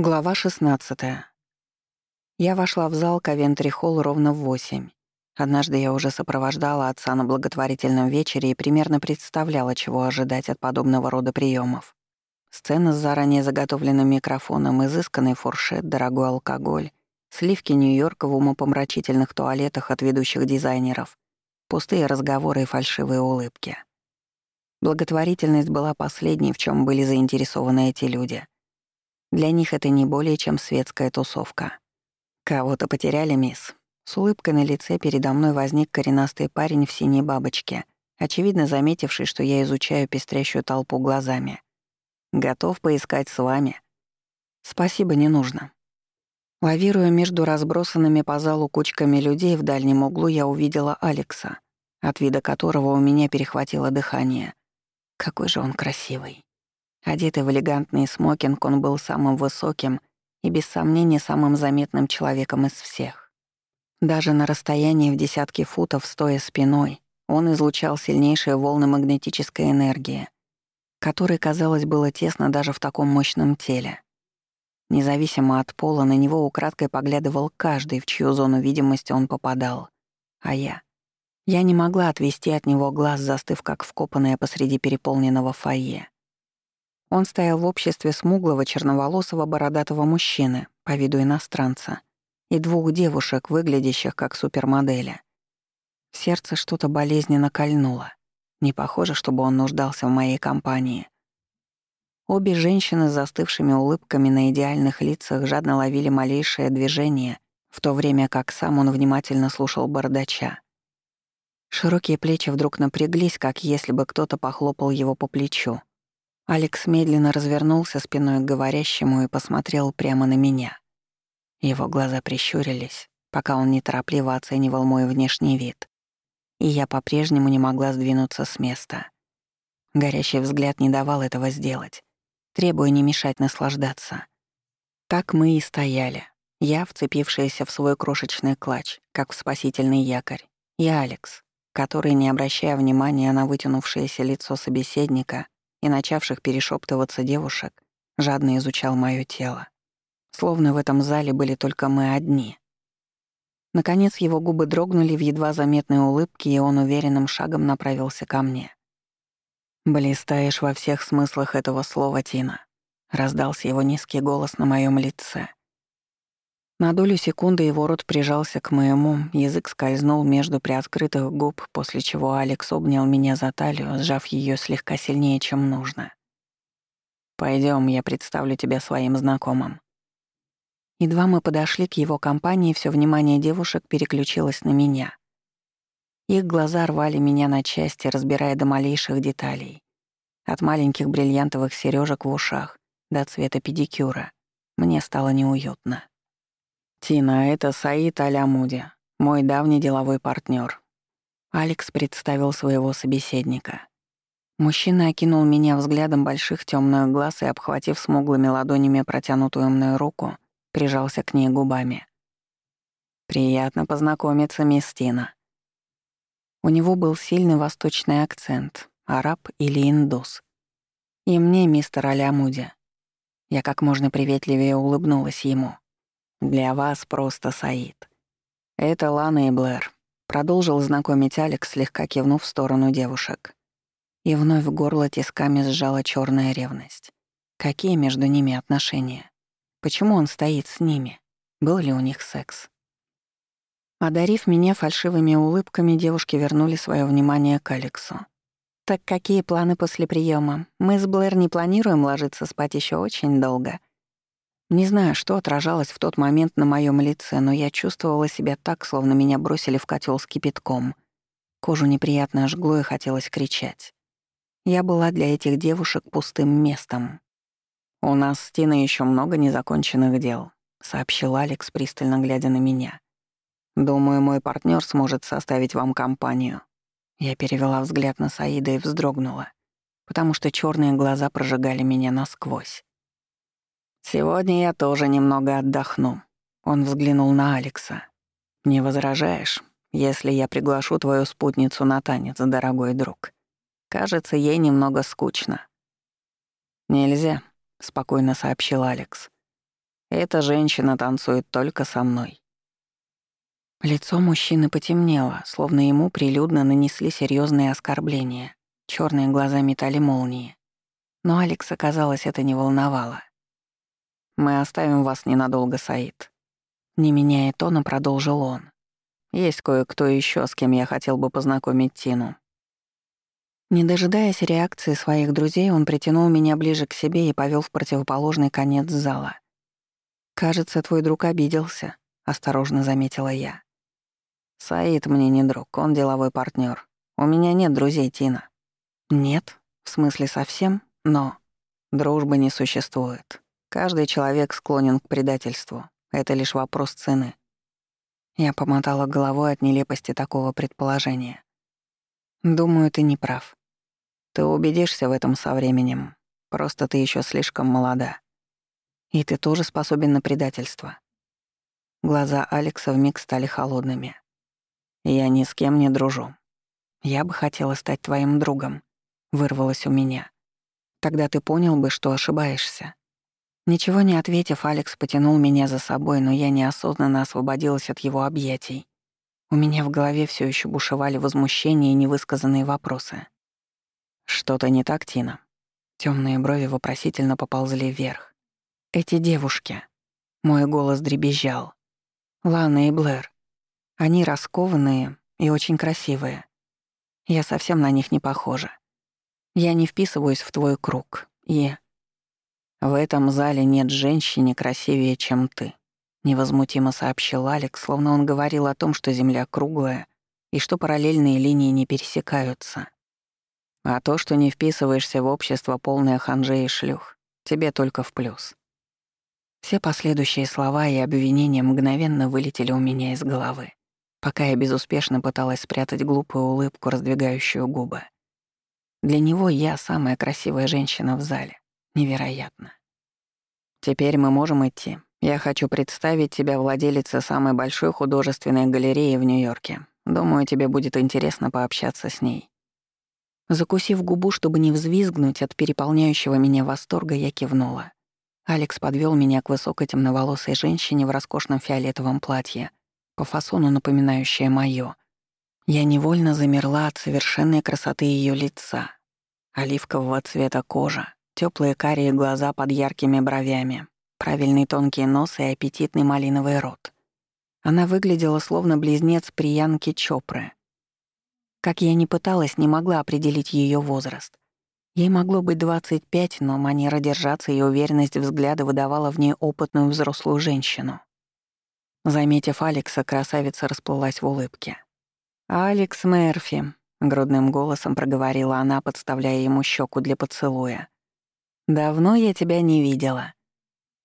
Глава 16. Я вошла в зал Ковентри Холл ровно в восемь. Однажды я уже сопровождала отца на благотворительном вечере и примерно представляла, чего ожидать от подобного рода приемов. Сцена с заранее заготовленным микрофоном, изысканный фуршет, дорогой алкоголь, сливки Нью-Йорка в умопомрачительных туалетах от ведущих дизайнеров, пустые разговоры и фальшивые улыбки. Благотворительность была последней, в чем были заинтересованы эти люди — для них это не более чем светская тусовка. «Кого-то потеряли, мисс?» С улыбкой на лице передо мной возник коренастый парень в синей бабочке, очевидно заметивший, что я изучаю пестрящую толпу глазами. «Готов поискать с вами?» «Спасибо, не нужно». Лавируя между разбросанными по залу кучками людей в дальнем углу, я увидела Алекса, от вида которого у меня перехватило дыхание. Какой же он красивый. Одетый в элегантный смокинг, он был самым высоким и, без сомнения, самым заметным человеком из всех. Даже на расстоянии в десятки футов, стоя спиной, он излучал сильнейшие волны магнетической энергии, которой, казалось, было тесно даже в таком мощном теле. Независимо от пола, на него украдкой поглядывал каждый, в чью зону видимости он попадал. А я? Я не могла отвести от него глаз, застыв как вкопанная посреди переполненного фойе. Он стоял в обществе смуглого черноволосого бородатого мужчины, по виду иностранца, и двух девушек, выглядящих как супермодели. Сердце что-то болезненно кольнуло. Не похоже, чтобы он нуждался в моей компании. Обе женщины с застывшими улыбками на идеальных лицах жадно ловили малейшее движение, в то время как сам он внимательно слушал бардача. Широкие плечи вдруг напряглись, как если бы кто-то похлопал его по плечу. Алекс медленно развернулся спиной к говорящему и посмотрел прямо на меня. Его глаза прищурились, пока он неторопливо оценивал мой внешний вид. И я по-прежнему не могла сдвинуться с места. Горящий взгляд не давал этого сделать, требуя не мешать наслаждаться. Так мы и стояли. Я, вцепившаяся в свой крошечный клатч, как в спасительный якорь, и Алекс, который, не обращая внимания на вытянувшееся лицо собеседника, и начавших перешептываться девушек, жадно изучал моё тело. Словно в этом зале были только мы одни. Наконец его губы дрогнули в едва заметной улыбке, и он уверенным шагом направился ко мне. «Блистаешь во всех смыслах этого слова, Тина», — раздался его низкий голос на моем лице. На долю секунды его рот прижался к моему, язык скользнул между приоткрытых губ, после чего Алекс обнял меня за талию, сжав ее слегка сильнее, чем нужно. Пойдем, я представлю тебя своим знакомым». Едва мы подошли к его компании, все внимание девушек переключилось на меня. Их глаза рвали меня на части, разбирая до малейших деталей. От маленьких бриллиантовых сережек в ушах до цвета педикюра. Мне стало неуютно. «Тина, это Саид Алямуди, мой давний деловой партнер. Алекс представил своего собеседника. Мужчина окинул меня взглядом больших темных глаз и, обхватив смуглыми ладонями протянутую мной руку, прижался к ней губами. «Приятно познакомиться, мисс Тина». У него был сильный восточный акцент, араб или индус. И мне, мистер Алямуди. Я как можно приветливее улыбнулась ему. Для вас просто Саид. Это Лана и Блэр. Продолжил знакомить Алекс, слегка кивнув в сторону девушек. И вновь горло тисками сжала черная ревность. Какие между ними отношения? Почему он стоит с ними? Был ли у них секс? Одарив меня фальшивыми улыбками, девушки вернули свое внимание к Алексу. «Так какие планы после приема? Мы с Блэр не планируем ложиться спать еще очень долго», не знаю, что отражалось в тот момент на моем лице, но я чувствовала себя так, словно меня бросили в котел с кипятком. Кожу неприятно жгло и хотелось кричать. Я была для этих девушек пустым местом. «У нас с Тиной ещё много незаконченных дел», — сообщил Алекс, пристально глядя на меня. «Думаю, мой партнер сможет составить вам компанию». Я перевела взгляд на Саида и вздрогнула, потому что черные глаза прожигали меня насквозь. «Сегодня я тоже немного отдохну», — он взглянул на Алекса. «Не возражаешь, если я приглашу твою спутницу на танец, дорогой друг? Кажется, ей немного скучно». «Нельзя», — спокойно сообщил Алекс. Эта женщина танцует только со мной». Лицо мужчины потемнело, словно ему прилюдно нанесли серьезные оскорбления. Черные глаза метали молнии. Но Алекса, казалось, это не волновало. «Мы оставим вас ненадолго, Саид». Не меняя тона, продолжил он. «Есть кое-кто еще, с кем я хотел бы познакомить Тину». Не дожидаясь реакции своих друзей, он притянул меня ближе к себе и повел в противоположный конец зала. «Кажется, твой друг обиделся», — осторожно заметила я. «Саид мне не друг, он деловой партнер. У меня нет друзей, Тина». «Нет? В смысле совсем? Но...» «Дружбы не существует. Каждый человек склонен к предательству. Это лишь вопрос цены». Я помотала головой от нелепости такого предположения. «Думаю, ты не прав. Ты убедишься в этом со временем. Просто ты еще слишком молода. И ты тоже способен на предательство». Глаза Алекса вмиг стали холодными. «Я ни с кем не дружу. Я бы хотела стать твоим другом», — вырвалось у меня. «Тогда ты понял бы, что ошибаешься». Ничего не ответив, Алекс потянул меня за собой, но я неосознанно освободилась от его объятий. У меня в голове все еще бушевали возмущения и невысказанные вопросы. «Что-то не так, Тина?» Темные брови вопросительно поползли вверх. «Эти девушки». Мой голос дребезжал. Лана и Блэр. Они раскованные и очень красивые. Я совсем на них не похожа. Я не вписываюсь в твой круг. И... В этом зале нет женщины красивее, чем ты. Невозмутимо сообщил Алекс, словно он говорил о том, что Земля круглая и что параллельные линии не пересекаются. А то, что не вписываешься в общество полное ханжей и шлюх, тебе только в плюс. Все последующие слова и обвинения мгновенно вылетели у меня из головы, пока я безуспешно пыталась спрятать глупую улыбку, раздвигающую губы. Для него я самая красивая женщина в зале. Невероятно. Теперь мы можем идти. Я хочу представить тебя владелице самой большой художественной галереи в Нью-Йорке. Думаю, тебе будет интересно пообщаться с ней. Закусив губу, чтобы не взвизгнуть от переполняющего меня восторга, я кивнула. Алекс подвел меня к высокой темноволосой женщине в роскошном фиолетовом платье, по фасону напоминающее моё. Я невольно замерла от совершенной красоты ее лица. Оливкового цвета кожа, теплые карие глаза под яркими бровями, правильный тонкий нос и аппетитный малиновый рот. Она выглядела словно близнец Приянки Чопры. Как я ни пыталась, не могла определить ее возраст. Ей могло быть 25, но манера держаться и уверенность взгляда выдавала в ней опытную взрослую женщину. Заметив Алекса, красавица расплылась в улыбке. «Алекс Мерфи», — грудным голосом проговорила она, подставляя ему щеку для поцелуя. «Давно я тебя не видела».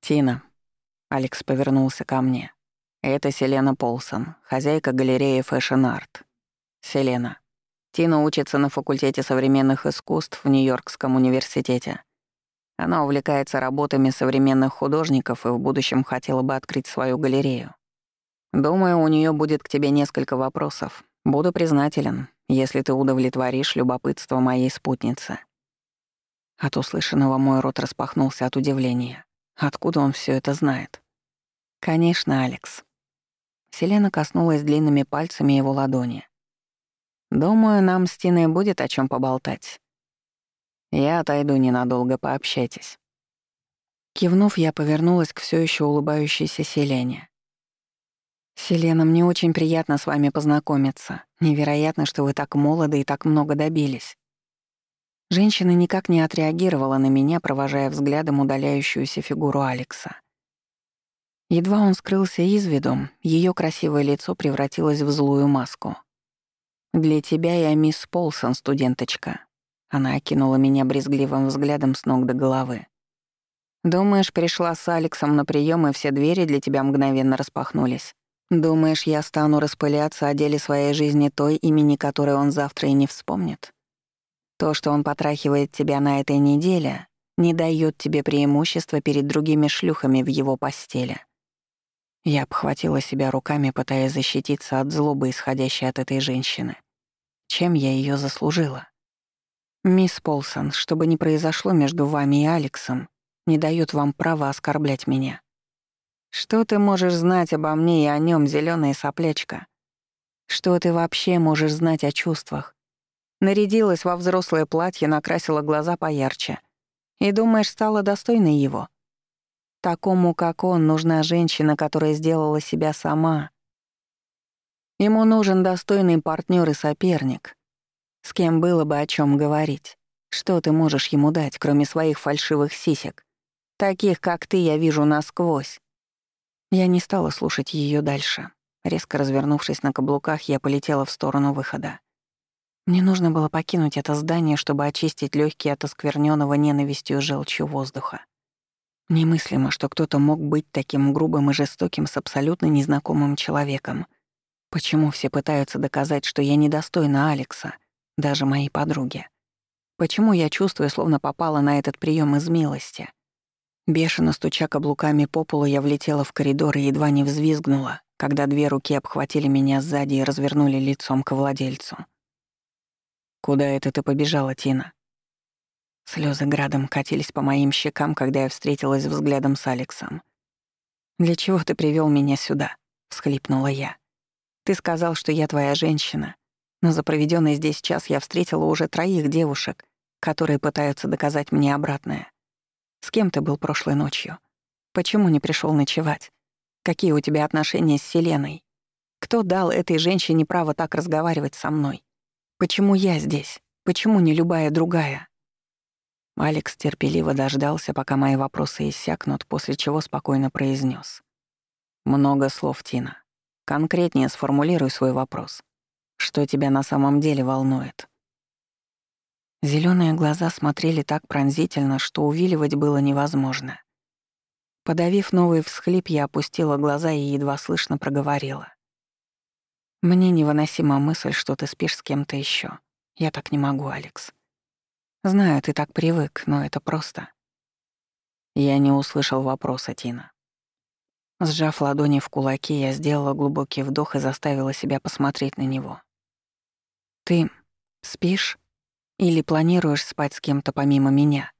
«Тина», — Алекс повернулся ко мне. «Это Селена Полсон, хозяйка галереи Fashion Art. Селена, Тина учится на факультете современных искусств в Нью-Йоркском университете. Она увлекается работами современных художников и в будущем хотела бы открыть свою галерею. Думаю, у нее будет к тебе несколько вопросов. Буду признателен, если ты удовлетворишь любопытство моей спутницы». От услышанного мой рот распахнулся от удивления. Откуда он все это знает? «Конечно, Алекс». Селена коснулась длинными пальцами его ладони. Думаю, нам с Тиной будет о чем поболтать. Я отойду ненадолго, пообщайтесь. Кивнув, я повернулась к все еще улыбающейся Селене. «Селена, мне очень приятно с вами познакомиться. Невероятно, что вы так молоды и так много добились». Женщина никак не отреагировала на меня, провожая взглядом удаляющуюся фигуру Алекса. Едва он скрылся из виду, ее красивое лицо превратилось в злую маску. «Для тебя я мисс Полсон, студенточка». Она окинула меня брезгливым взглядом с ног до головы. «Думаешь, пришла с Алексом на прием и все двери для тебя мгновенно распахнулись? Думаешь, я стану распыляться о деле своей жизни той, имени которой он завтра и не вспомнит? То, что он потрахивает тебя на этой неделе, не дает тебе преимущества перед другими шлюхами в его постели». Я обхватила себя руками, пытаясь защититься от злобы, исходящей от этой женщины. Чем я ее заслужила? Мисс Полсон, что бы ни произошло между вами и Алексом, не дает вам права оскорблять меня. Что ты можешь знать обо мне и о нем, зеленая соплячка? Что ты вообще можешь знать о чувствах? Нарядилась во взрослое платье, накрасила глаза поярче. И думаешь, стала достойной его? Такому, как он, нужна женщина, которая сделала себя сама. Ему нужен достойный партнер и соперник, с кем было бы о чем говорить. Что ты можешь ему дать, кроме своих фальшивых сисек? Таких, как ты, я вижу насквозь. Я не стала слушать ее дальше. Резко развернувшись на каблуках, я полетела в сторону выхода. Мне нужно было покинуть это здание, чтобы очистить легкие от оскверненного ненавистью желчью воздуха. Немыслимо, что кто-то мог быть таким грубым и жестоким с абсолютно незнакомым человеком. Почему все пытаются доказать, что я недостойна Алекса, даже моей подруги? Почему я чувствую, словно попала на этот прием из милости? Бешено стуча каблуками по полу, я влетела в коридор и едва не взвизгнула, когда две руки обхватили меня сзади и развернули лицом к владельцу. «Куда это ты побежала, Тина?» Слезы градом катились по моим щекам, когда я встретилась взглядом с Алексом. «Для чего ты привел меня сюда?» — всхлипнула я. «Ты сказал, что я твоя женщина, но за проведенный здесь час я встретила уже троих девушек, которые пытаются доказать мне обратное. С кем ты был прошлой ночью? Почему не пришел ночевать? Какие у тебя отношения с Селеной? Кто дал этой женщине право так разговаривать со мной? Почему я здесь? Почему не любая другая? Алекс терпеливо дождался, пока мои вопросы иссякнут, после чего спокойно произнес: «Много слов, Тина. Конкретнее сформулируй свой вопрос. Что тебя на самом деле волнует?» Зелёные глаза смотрели так пронзительно, что увиливать было невозможно. Подавив новый всхлип, я опустила глаза и едва слышно проговорила. Мне невыносима мысль, что ты спишь с кем-то еще. Я так не могу, Алекс. Знаю, ты так привык, но это просто. Я не услышал вопроса, Тина. Сжав ладони в кулаки, я сделала глубокий вдох и заставила себя посмотреть на него. Ты спишь или планируешь спать с кем-то помимо меня?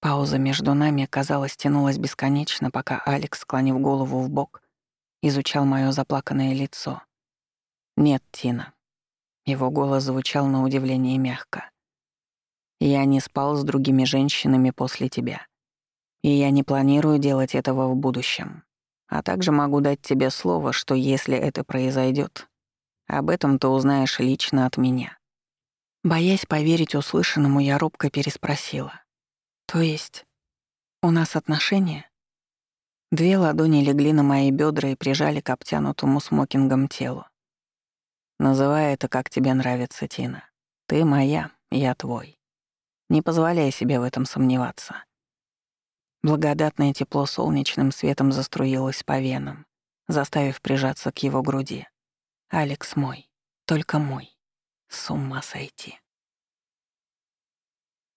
Пауза между нами, казалось, тянулась бесконечно, пока Алекс, склонив голову в бок, изучал моё заплаканное лицо. «Нет, Тина». Его голос звучал на удивление мягко. «Я не спал с другими женщинами после тебя. И я не планирую делать этого в будущем. А также могу дать тебе слово, что если это произойдет, об этом ты узнаешь лично от меня». Боясь поверить услышанному, я робко переспросила. «То есть у нас отношения?» Две ладони легли на мои бедра и прижали к обтянутому смокингом телу. Называй это, как тебе нравится, Тина. Ты моя, я твой. Не позволяй себе в этом сомневаться. Благодатное тепло солнечным светом заструилось по венам, заставив прижаться к его груди. Алекс мой, только мой. С ума сойти.